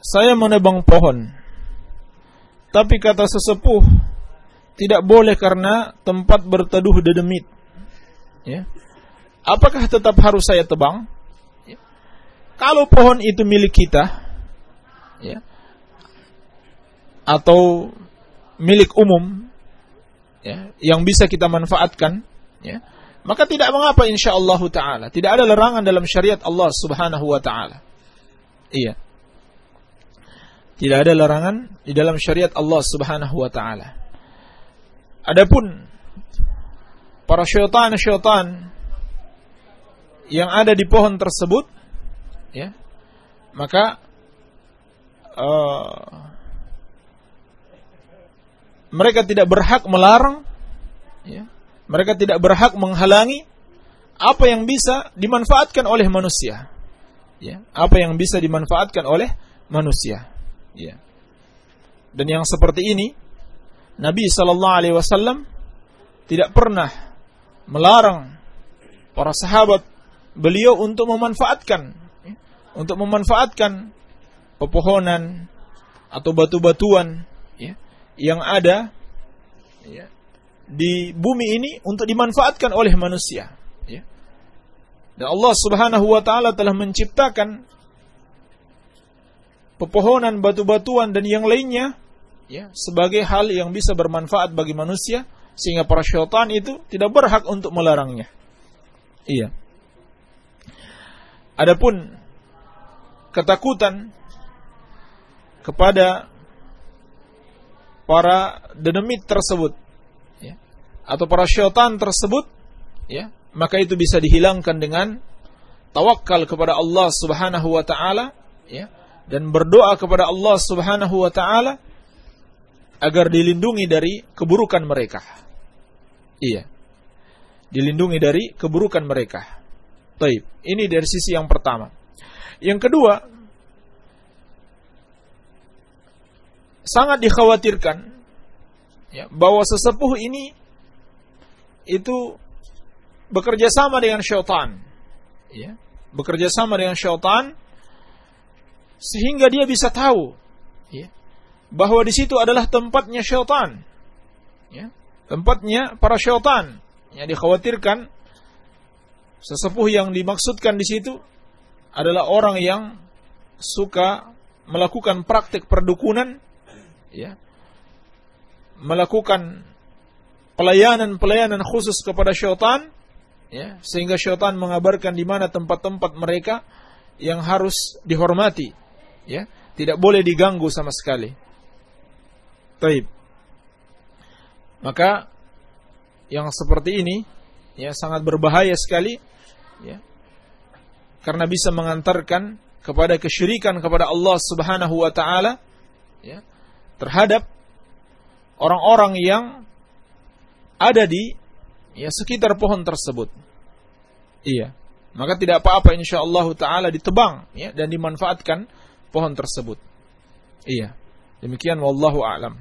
Saya menebang pohon. Tapi kata sesepuh tidak boleh karena tempat berteduh dedemit. Ya. Apakah tetap harus saya tebang? Ya. Kalau pohon itu milik kita, ya, atau milik umum, ya, yang bisa kita manfaatkan, ya, maka tidak mengapa insya Allah taala. Tidak ada larangan dalam syariat Allah Subhanahu wa taala. Iya. Tidak ada larangan di dalam syariat Allah Subhanahu wa taala. Adapun para syaitan-syaitan yang ada di pohon tersebut ya, maka uh, mereka tidak berhak melarang ya, mereka tidak berhak menghalangi apa yang bisa dimanfaatkan oleh manusia. Ya, apa yang bisa dimanfaatkan oleh manusia. Ya. Dan yang seperti ini Nabi sallallahu alaihi wasallam tidak pernah melarang para sahabat beliau untuk memanfaatkan ya, untuk memanfaatkan pepohonan atau batu-batuan ya, yang ada ya, di bumi ini untuk dimanfaatkan oleh manusia. Ya. Dan Allah Subhanahu wa taala telah menciptakan pepohonan, batu-batuan dan yang lainnya ya sebagai hal yang bisa bermanfaat bagi manusia sehingga para syaitan itu tidak berhak untuk melarangnya. Iya. Adapun ketakutan kepada para dinamit tersebut atau para syaitan tersebut ya maka itu bisa dihilangkan dengan tawakal kepada Allah Subhanahu wa taala ya dan berdoa kepada Allah Subhanahu wa taala agar dilindungi dari keburukan mereka. Iya. Dilindungi dari keburukan mereka. Baik, ini dari sisi yang pertama. Yang kedua, sangat dikhawatirkan ya, bahwa sesepuh ini itu bekerja sama dengan syaitan. Ya, bekerja sama dengan syaitan sehingga dia bisa tahu ya, bahwa di situ adalah tempatnya syaitan. Ya, tempatnya para syaitan. Yang dikhawatirkan sesepuh yang dimaksudkan di situ adalah orang yang suka melakukan praktik perdukunan ya melakukan pelayanan-pelayanan khusus kepada syaitan ya. Sehingga syaitan mengabarkan di mana tempat-tempat mereka yang harus dihormati. Ya. Tidak boleh diganggu sama sekali. Taib. Maka yang seperti ini ya sangat berbahaya sekali ya. Karena bisa mengantarkan kepada kesyirikan kepada Allah Subhanahu wa taala ya terhadap orang-orang yang ada di ya sekitar pohon tersebut. Iya. Maka tidak apa-apa insyaallah taala ditebang ya dan dimanfaatkan pohon tersebut. Iya. Demikian wallahu a'lam.